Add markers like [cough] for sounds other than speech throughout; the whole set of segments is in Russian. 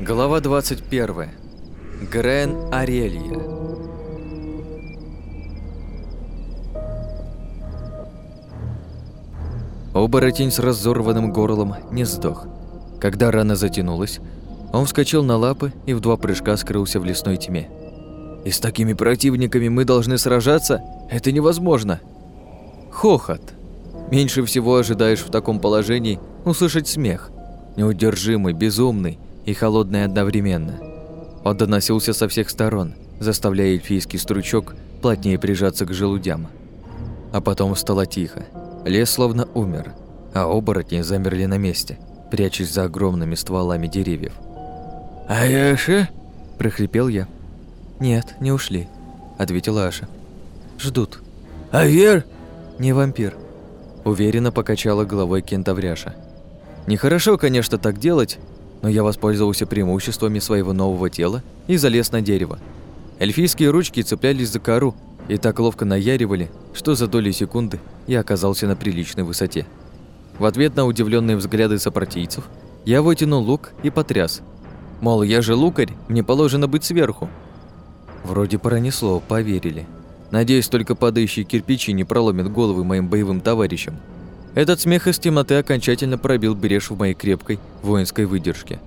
Глава 21. Грен Арелья. Оборотень с разорванным горлом не сдох. Когда рана затянулась, он вскочил на лапы и в два прыжка скрылся в лесной тьме. «И с такими противниками мы должны сражаться? Это невозможно!» Хохот. Меньше всего ожидаешь в таком положении услышать смех. Неудержимый, безумный и холодный одновременно. Он доносился со всех сторон, заставляя эльфийский стручок плотнее прижаться к желудям. А потом стало тихо. Лес словно умер, а оборотни замерли на месте, прячась за огромными стволами деревьев. «Аяша?» – прохрипел я. «Нет, не ушли», – ответила Аша. «Ждут». «Авер?» «Не вампир», – уверенно покачала головой кентавряша. «Нехорошо, конечно, так делать, но я воспользовался преимуществами своего нового тела и залез на дерево. Эльфийские ручки цеплялись за кору и так ловко наяривали, что за доли секунды я оказался на приличной высоте. В ответ на удивленные взгляды сопартийцев я вытянул лук и потряс. Мол, я же лукарь, мне положено быть сверху. Вроде пронесло, поверили. Надеюсь, только падающие кирпичи не проломят головы моим боевым товарищам. Этот смех из темноты окончательно пробил брешь в моей крепкой воинской выдержке.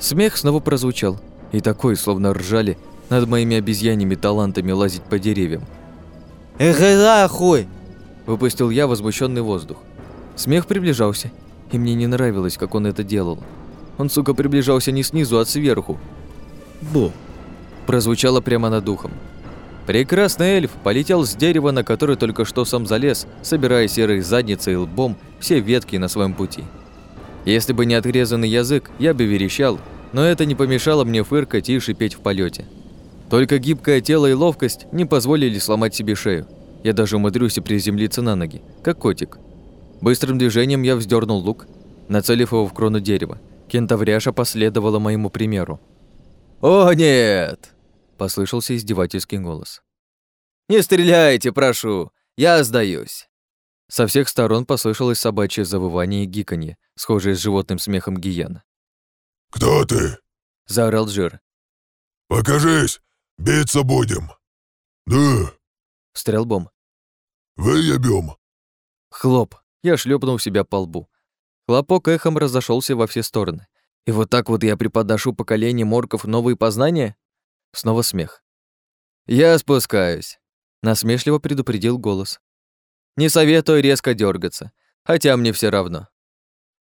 Смех снова прозвучал, и такой, словно ржали над моими обезьяньими талантами лазить по деревьям. «Эх, нахуй!» Выпустил я возмущенный воздух. Смех приближался, и мне не нравилось, как он это делал. Он, сука, приближался не снизу, а сверху. «Бу!» Прозвучало прямо над духом. Прекрасный эльф полетел с дерева, на которое только что сам залез, собирая серой задницей и лбом все ветки на своем пути. Если бы не отрезанный язык, я бы верещал, но это не помешало мне фыркать и шипеть в полете. Только гибкое тело и ловкость не позволили сломать себе шею. Я даже умудрюсь приземлиться на ноги, как котик. Быстрым движением я вздернул лук, нацелив его в крону дерева. Кентавряша последовала моему примеру. «О, нет!» – послышался издевательский голос. «Не стреляйте, прошу! Я сдаюсь!» Со всех сторон послышалось собачье завывание и гиканье, схожее с животным смехом гиен. «Кто ты?» – заорал Джир. «Покажись! Биться будем!» «Да!» – встрял Бом. «Выебем!» Хлоп! Я шлепнул себя по лбу. Хлопок эхом разошелся во все стороны. И вот так вот я преподношу поколению морков новые познания? Снова смех. «Я спускаюсь», — насмешливо предупредил голос. «Не советую резко дергаться, хотя мне все равно».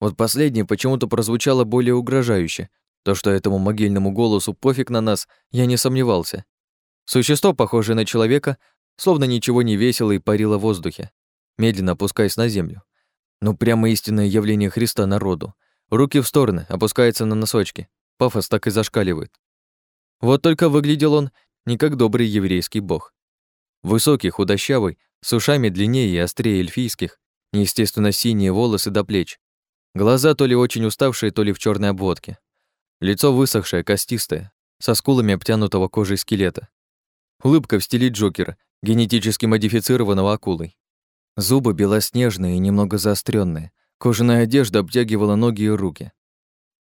Вот последнее почему-то прозвучало более угрожающе. То, что этому могильному голосу пофиг на нас, я не сомневался. Существо, похожее на человека, словно ничего не весило и парило в воздухе, медленно опускаясь на землю. Ну, прямо истинное явление Христа народу. Руки в стороны, опускается на носочки. Пафос так и зашкаливает. Вот только выглядел он не как добрый еврейский бог. Высокий, худощавый, с ушами длиннее и острее эльфийских, неестественно синие волосы до плеч. Глаза то ли очень уставшие, то ли в черной обводке. Лицо высохшее, костистое, со скулами обтянутого кожей скелета. Улыбка в стиле Джокера, генетически модифицированного акулой. Зубы белоснежные и немного заостренные. Кожаная одежда обтягивала ноги и руки.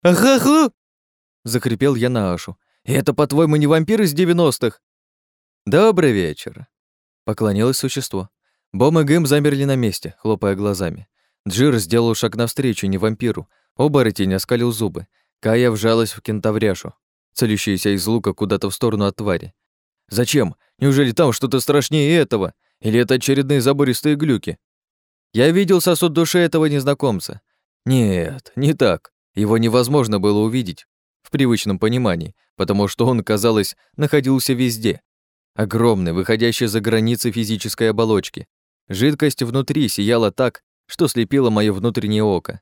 «Ага-ху!» — закрепел я на Ашу. «И это, по-твоему, не вампир из девяностых?» «Добрый вечер», — поклонилось существо. Бом и Гэм замерли на месте, хлопая глазами. Джир сделал шаг навстречу не вампиру. Оборотень оскалил зубы. Кая вжалась в кентавряшу, целящаяся из лука куда-то в сторону от твари. «Зачем? Неужели там что-то страшнее этого? Или это очередные забористые глюки? Я видел сосуд души этого незнакомца. Нет, не так. Его невозможно было увидеть в привычном понимании, потому что он, казалось, находился везде. Огромный, выходящий за границы физической оболочки. Жидкость внутри сияла так, что слепило мое внутреннее око.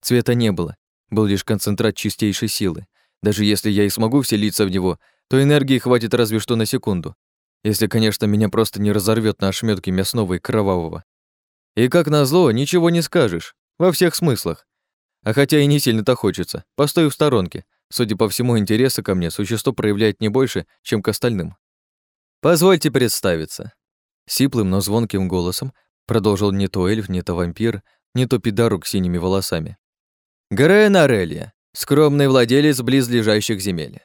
Цвета не было, был лишь концентрат чистейшей силы. Даже если я и смогу вселиться в него, то энергии хватит разве что на секунду. Если, конечно, меня просто не разорвет на ошметки мясного и кровавого. И как назло, ничего не скажешь. Во всех смыслах. А хотя и не сильно-то хочется. Постою в сторонке. Судя по всему, интереса ко мне существо проявляет не больше, чем к остальным. Позвольте представиться. Сиплым, но звонким голосом продолжил не то эльф, не то вампир, не то пидорок с синими волосами. Грен Арелья, скромный владелец близлежащих земель.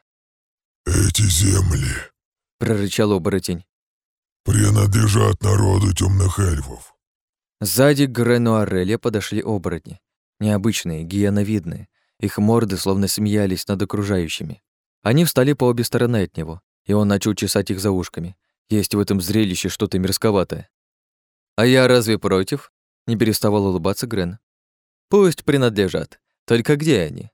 Эти земли Прорычал оборотень. принадлежат народу темных эльфов. Сзади к Грену Арелья подошли оборотни. Необычные, гиеновидные. Их морды словно смеялись над окружающими. Они встали по обе стороны от него, и он начал чесать их за ушками. Есть в этом зрелище что-то мерзковатое. «А я разве против?» — не переставал улыбаться Грен. «Пусть принадлежат. Только где они?»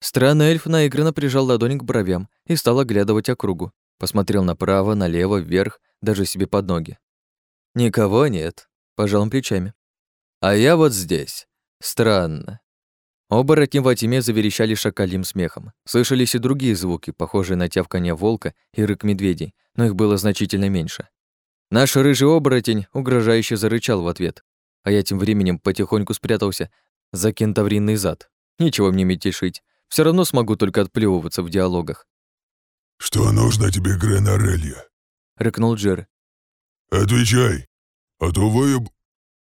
Странный эльф наигранно прижал ладонь к бровям и стал оглядывать округу. Посмотрел направо, налево, вверх, даже себе под ноги. «Никого нет», — пожал он плечами. «А я вот здесь. Странно». Оборотни во тьме заверещали шакалим смехом. Слышались и другие звуки, похожие на тявканье волка и рык медведей, но их было значительно меньше. Наш рыжий оборотень угрожающе зарычал в ответ, а я тем временем потихоньку спрятался за кентавринный зад. Ничего мне мельтешить, все равно смогу только отплевываться в диалогах. «Что нужно тебе, Грен Арелья? Рыкнул Джер. Отвечай, а то выеб...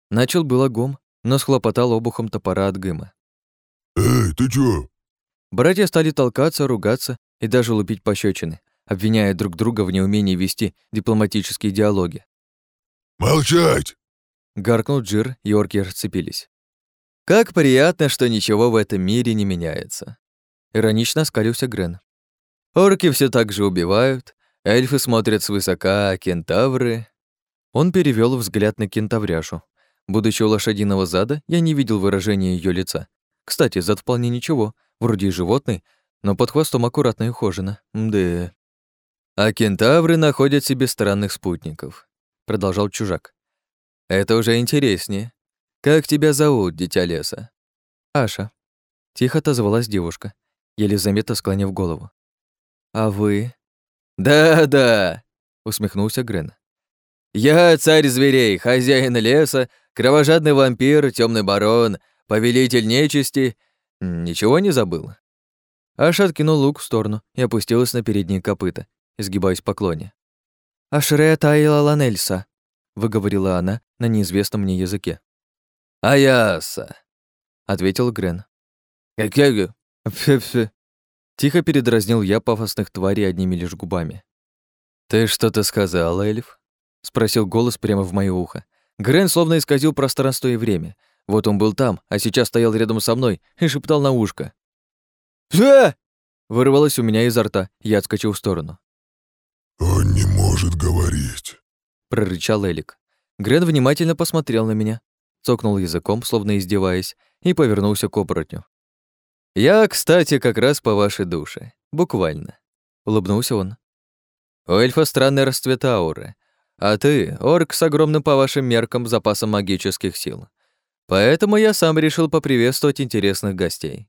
Начал было гом, но схлопотал обухом топора от гыма. Эй, ты чё? Братья стали толкаться, ругаться и даже лупить пощечины, обвиняя друг друга в неумении вести дипломатические диалоги. Молчать! Гаркнул Джир, и орки расцепились. «Как приятно, что ничего в этом мире не меняется!» Иронично скалился Грен. «Орки все так же убивают, эльфы смотрят свысока, а кентавры...» Он перевел взгляд на кентавряшу. Будучи у лошадиного зада, я не видел выражения ее лица. Кстати, зад вполне ничего, вроде и животный, но под хвостом аккуратно и ухожено. Да. А кентавры находят себе странных спутников, продолжал чужак. Это уже интереснее. Как тебя зовут, дитя леса? Аша. Тихо отозвалась девушка, еле заметно склонив голову. А вы? Да-да, усмехнулся Грен. Я царь зверей, хозяин леса, кровожадный вампир, темный барон, повелитель нечисти. Ничего не забыл. Аша откинул лук в сторону и опустилась на передние копыта, изгибаясь в поклоне. «Ашре Тайла Ланельса», — выговорила она на неизвестном мне языке. «Аяса», — ответил Грен. «Как-как?» «Фе-фе». Тихо передразнил я пафосных тварей одними лишь губами. «Ты что-то сказал, Эльф?» — спросил голос прямо в моё ухо. Грен словно исказил пространство и время. Вот он был там, а сейчас стоял рядом со мной и шептал на ушко. «Фе!» — вырвалось у меня изо рта, я отскочил в сторону. Он не может говорить. прорычал Элик. Грен внимательно посмотрел на меня, цокнул языком, словно издеваясь, и повернулся к оборотню. «Я, кстати, как раз по вашей душе. Буквально», — улыбнулся он. «У эльфа странный расцвет ауры, а ты — орк с огромным по вашим меркам запасом магических сил. Поэтому я сам решил поприветствовать интересных гостей.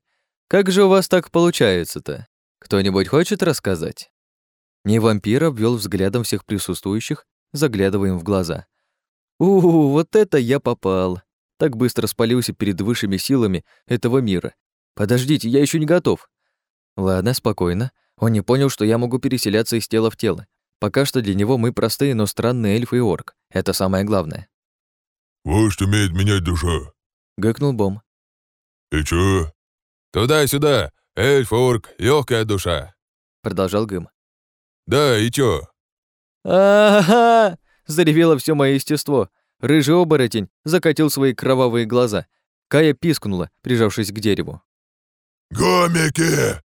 Как же у вас так получается-то? Кто-нибудь хочет рассказать?» Не вампир обвел взглядом всех присутствующих, заглядывая им в глаза. у вот это я попал. Так быстро спалился перед высшими силами этого мира. Подождите, я еще не готов. Ладно, спокойно. Он не понял, что я могу переселяться из тела в тело. Пока что для него мы простые, но странные эльфы и орк. Это самое главное. Вождь умеет менять душа. Гыкнул Бом. И чё? Туда-сюда. Эльф, орк, легкая душа. Продолжал Гым. Да, и чё? «Ага!» — заревело все мое естество. Рыжий оборотень закатил свои кровавые глаза. Кая пискнула, прижавшись к дереву. Гомики!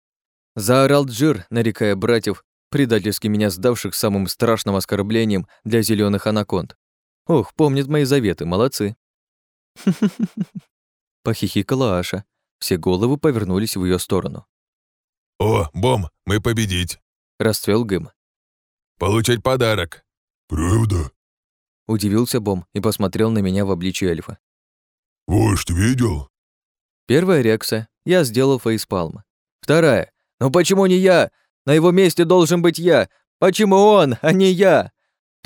Заорал Джир, нарекая братьев, предательски меня сдавших самым страшным оскорблением для зеленых анаконд. Ох, помнят мои заветы, молодцы. [laughs] Похихикала Аша. Все головы повернулись в ее сторону. О, Бом, мы победить. Расцвел Гым. Получать подарок. Правда? Удивился Бом и посмотрел на меня в обличье эльфа. Вождь видел? Первая реакция. Я сделал фейспалм. Вторая. Ну почему не я? На его месте должен быть я. Почему он, а не я?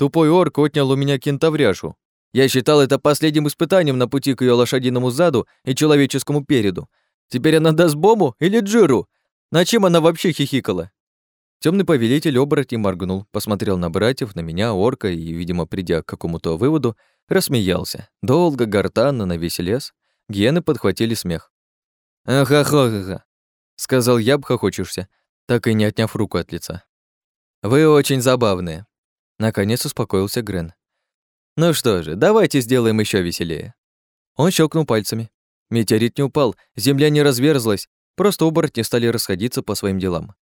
Тупой орк отнял у меня кентавряшу. Я считал это последним испытанием на пути к ее лошадиному заду и человеческому переду. Теперь она даст бому или джиру? На чем она вообще хихикала? Темный повелитель оборотней моргнул, посмотрел на братьев, на меня, орка, и, видимо, придя к какому-то выводу, рассмеялся. Долго, гортанно, на весь лес. Гиены подхватили смех. «Ахахаха», — сказал я, обхохочешься, так и не отняв руку от лица. «Вы очень забавные». Наконец успокоился Грен. «Ну что же, давайте сделаем еще веселее». Он щелкнул пальцами. Метеорит не упал, земля не разверзлась, просто оборотни стали расходиться по своим делам.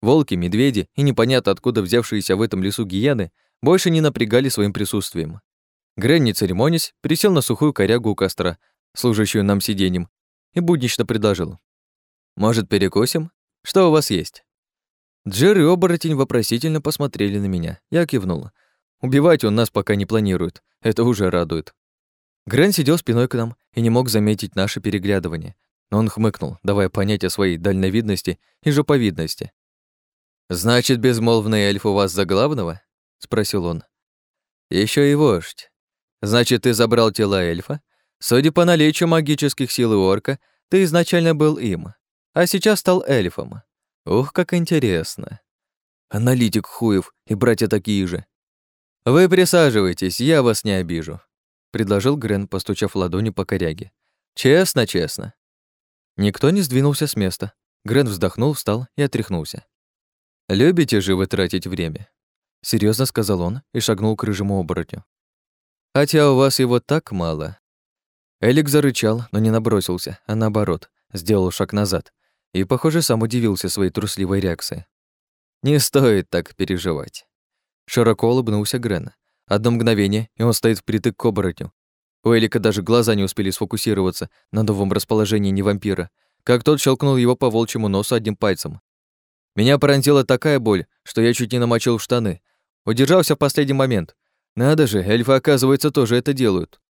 Волки, медведи и непонятно откуда взявшиеся в этом лесу гиены больше не напрягали своим присутствием. Грен, не церемонясь, присел на сухую корягу у костра, служащую нам сиденьем, и буднично предложил. «Может, перекусим? Что у вас есть?» Джер и оборотень вопросительно посмотрели на меня. Я кивнул. Убивать он нас пока не планирует. Это уже радует. Грен сидел спиной к нам и не мог заметить наше переглядывание. Но он хмыкнул, давая понять о своей дальновидности и жоповидности. «Значит, безмолвный эльф у вас за главного?» — спросил он. Еще и вождь. Значит, ты забрал тело эльфа? Судя по наличию магических сил и орка, ты изначально был им, а сейчас стал эльфом. Ух, как интересно. Аналитик хуев и братья такие же. Вы присаживайтесь, я вас не обижу, предложил Грен, постучав ладонью по коряге. Честно, честно. Никто не сдвинулся с места. Грен вздохнул, встал и отряхнулся. Любите же вы тратить время? серьезно сказал он и шагнул к рыжему оборотню. Хотя у вас его так мало. Элик зарычал, но не набросился, а наоборот, сделал шаг назад и, похоже, сам удивился своей трусливой реакции. Не стоит так переживать. Широко улыбнулся Грен. Одно мгновение, и он стоит впритык к оборотню. У Элика даже глаза не успели сфокусироваться на новом расположении не вампира, как тот щелкнул его по волчьему носу одним пальцем. Меня пронзила такая боль, что я чуть не намочил штаны. Удержался в последний момент. Надо же, эльфы, оказывается, тоже это делают.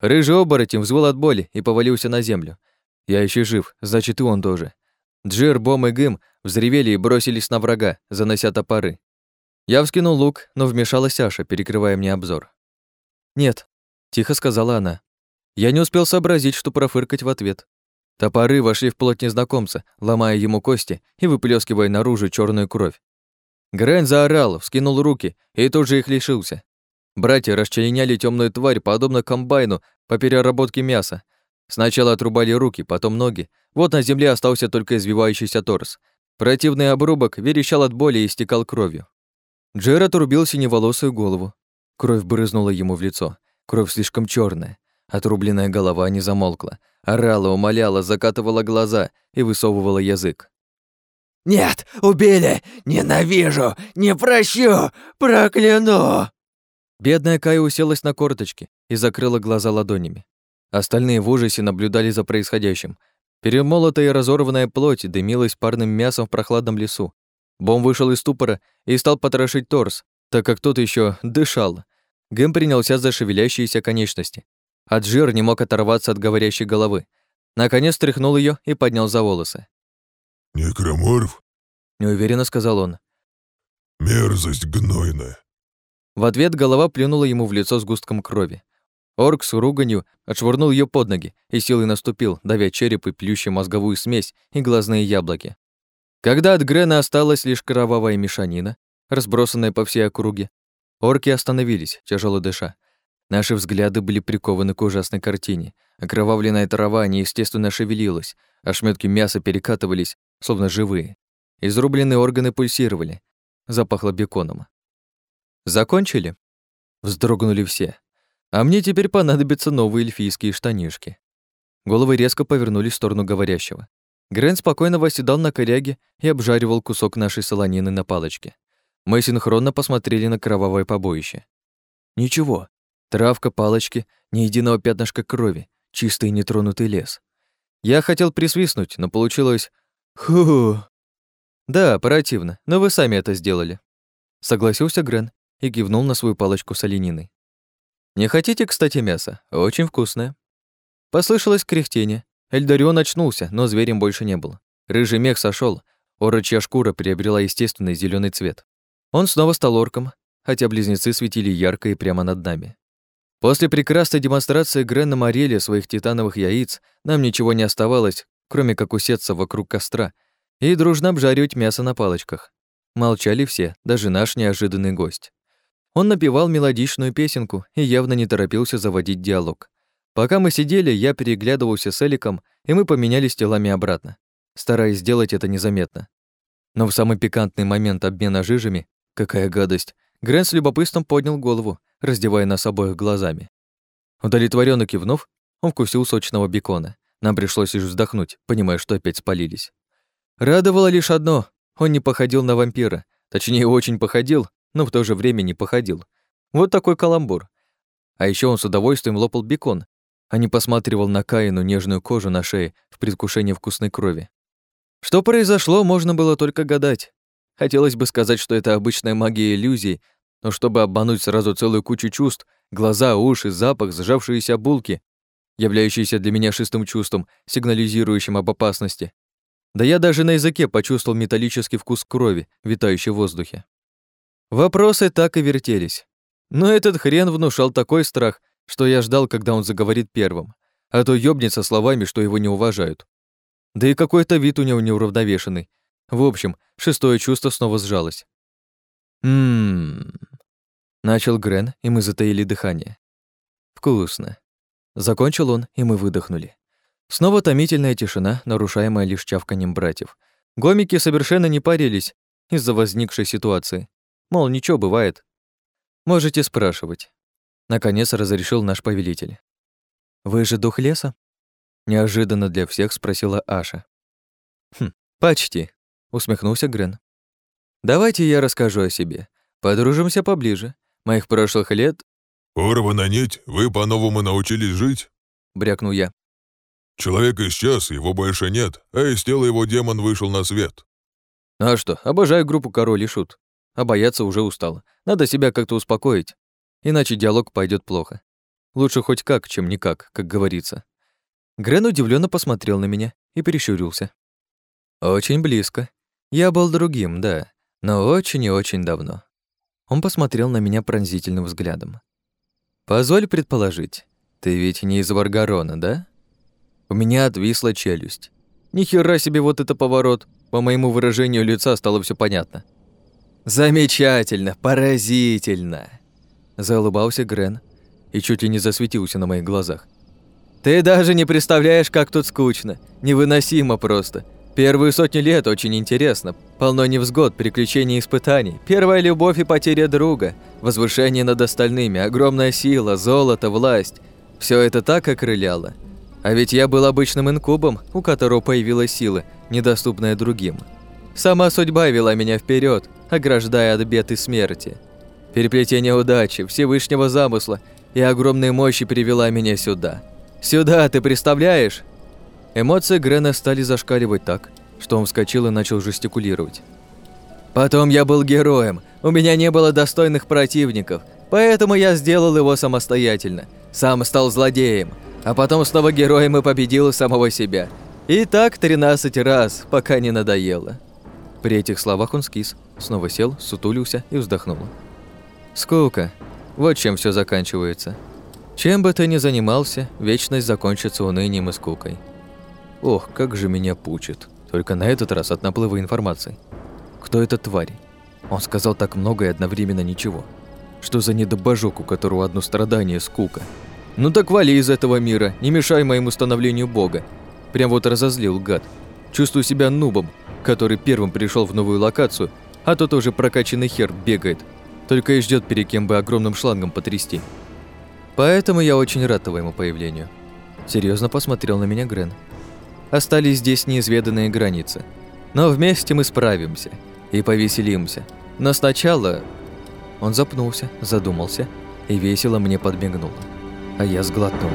Рыжий оборотень взвыл от боли и повалился на землю. Я еще жив, значит, и он тоже. Джир, Бом и Гым взревели и бросились на врага, занося топоры. Я вскинул лук, но вмешалась Саша, перекрывая мне обзор. «Нет», — тихо сказала она. Я не успел сообразить, что профыркать в ответ. Топоры вошли в плоть незнакомца, ломая ему кости и выплескивая наружу черную кровь. Грэн заорал, вскинул руки и тут же их лишился. Братья расчленяли темную тварь, подобно комбайну, по переработке мяса. Сначала отрубали руки, потом ноги. Вот на земле остался только извивающийся торс. Противный обрубок верещал от боли и истекал кровью. Джер отрубил синеволосую голову. Кровь брызнула ему в лицо. Кровь слишком черная. Отрубленная голова не замолкла. Орала, умоляла, закатывала глаза и высовывала язык. «Нет, убили! Ненавижу! Не прощу! Прокляну!» Бедная Кая уселась на корточки и закрыла глаза ладонями. Остальные в ужасе наблюдали за происходящим. Перемолотая и разорванная плоть дымилась парным мясом в прохладном лесу. Бом вышел из ступора и стал потрошить торс, так как тот еще дышал. Гэм принялся за шевелящиеся конечности. Аджир не мог оторваться от говорящей головы. Наконец тряхнул ее и поднял за волосы. «Некроморф?» — неуверенно сказал он. «Мерзость гнойная. В ответ голова плюнула ему в лицо с густком крови. Орк с руганью отшвырнул ее под ноги и силой наступил, давя череп и плющий мозговую смесь и глазные яблоки. Когда от Грена осталась лишь кровавая мешанина, разбросанная по всей округе, орки остановились, тяжело дыша. Наши взгляды были прикованы к ужасной картине. Окровавленная трава неестественно шевелилась, ошметки мяса перекатывались, словно живые. Изрубленные органы пульсировали. Запахло беконом. Закончили? Вздрогнули все. А мне теперь понадобятся новые эльфийские штанишки. Головы резко повернулись в сторону говорящего. Грен спокойно восседал на коряге и обжаривал кусок нашей солонины на палочке. Мы синхронно посмотрели на кровавое побоище. Ничего. Травка, палочки, ни единого пятнышка крови, чистый нетронутый лес. Я хотел присвистнуть, но получилось... Ху. Да, противно, но вы сами это сделали. Согласился Грен и кивнул на свою палочку с олениной. «Не хотите, кстати, мяса? Очень вкусное». Послышалось кряхтение. Эльдарион очнулся, но зверем больше не было. Рыжий мех сошел, орочья шкура приобрела естественный зеленый цвет. Он снова стал орком, хотя близнецы светили ярко и прямо над нами. После прекрасной демонстрации Грена Морели своих титановых яиц нам ничего не оставалось, кроме как усеться вокруг костра и дружно обжаривать мясо на палочках. Молчали все, даже наш неожиданный гость. Он напевал мелодичную песенку и явно не торопился заводить диалог. Пока мы сидели, я переглядывался с Эликом, и мы поменялись телами обратно, стараясь сделать это незаметно. Но в самый пикантный момент обмена жижами, какая гадость, Грэн с любопытством поднял голову, раздевая нас обоих глазами. Удовлетворенно кивнув, он вкусил сочного бекона. Нам пришлось лишь вздохнуть, понимая, что опять спалились. Радовало лишь одно — он не походил на вампира. Точнее, очень походил, но в то же время не походил. Вот такой каламбур. А еще он с удовольствием лопал бекон, а не посматривал на Каину нежную кожу на шее в предвкушении вкусной крови. Что произошло, можно было только гадать. Хотелось бы сказать, что это обычная магия иллюзий, но чтобы обмануть сразу целую кучу чувств, глаза, уши, запах, сжавшиеся булки, являющиеся для меня шестым чувством, сигнализирующим об опасности. Да я даже на языке почувствовал металлический вкус крови, витающий в воздухе. Вопросы так и вертелись. Но этот хрен внушал такой страх, что я ждал, когда он заговорит первым, а то ёбнется словами, что его не уважают. Да и какой-то вид у него неуравновешенный. В общем, шестое чувство снова сжалось. «Ммм...» Начал Грен, и мы затаили дыхание. «Вкусно». Закончил он, и мы выдохнули. Снова томительная тишина, нарушаемая лишь чавканием братьев. Гомики совершенно не парились из-за возникшей ситуации. Мол, ничего бывает. Можете спрашивать. Наконец разрешил наш повелитель. «Вы же дух леса?» Неожиданно для всех спросила Аша. «Хм, почти», — усмехнулся Грен. «Давайте я расскажу о себе. Подружимся поближе. Моих прошлых лет...» «Порвана нить, вы по-новому научились жить?» — брякнул я. «Человек исчез, его больше нет, а из тела его демон вышел на свет». «А что, обожаю группу Король и Шут. А бояться уже устал. Надо себя как-то успокоить, иначе диалог пойдет плохо. Лучше хоть как, чем никак, как говорится». Грен удивленно посмотрел на меня и прищурился. «Очень близко. Я был другим, да, но очень и очень давно». Он посмотрел на меня пронзительным взглядом. «Позволь предположить, ты ведь не из Варгарона, да?» У меня отвисла челюсть. Ни хера себе вот это поворот. По моему выражению лица стало все понятно. «Замечательно, поразительно!» Заулыбался Грен и чуть ли не засветился на моих глазах. Ты даже не представляешь, как тут скучно. Невыносимо просто. Первые сотни лет очень интересно. Полно невзгод, приключений и испытаний. Первая любовь и потеря друга. Возвышение над остальными, огромная сила, золото, власть. Все это так окрыляло. А ведь я был обычным инкубом, у которого появилась сила, недоступная другим. Сама судьба вела меня вперед, ограждая от бед и смерти. Переплетение удачи, Всевышнего замысла и огромной мощи привела меня сюда – «Сюда, ты представляешь?» Эмоции Грена стали зашкаливать так, что он вскочил и начал жестикулировать. «Потом я был героем, у меня не было достойных противников, поэтому я сделал его самостоятельно, сам стал злодеем, а потом снова героем и победил самого себя. И так 13 раз, пока не надоело». При этих словах он скис, снова сел, сутулился и вздохнул. «Скука. Вот чем все заканчивается». Чем бы ты ни занимался, вечность закончится унынием и скукой. Ох, как же меня пучит. Только на этот раз от наплыва информации. Кто эта тварь? Он сказал так много и одновременно ничего. Что за недобожок, у которого одно страдание – скука? Ну так вали из этого мира, не мешай моему становлению бога. Прям вот разозлил гад. Чувствую себя нубом, который первым пришел в новую локацию, а тот уже прокачанный хер бегает. Только и ждет перед кем бы огромным шлангом потрясти. Поэтому я очень рад твоему появлению. Серьезно посмотрел на меня Грен. Остались здесь неизведанные границы. Но вместе мы справимся и повеселимся. Но сначала... Он запнулся, задумался и весело мне подмигнул. А я сглотнул.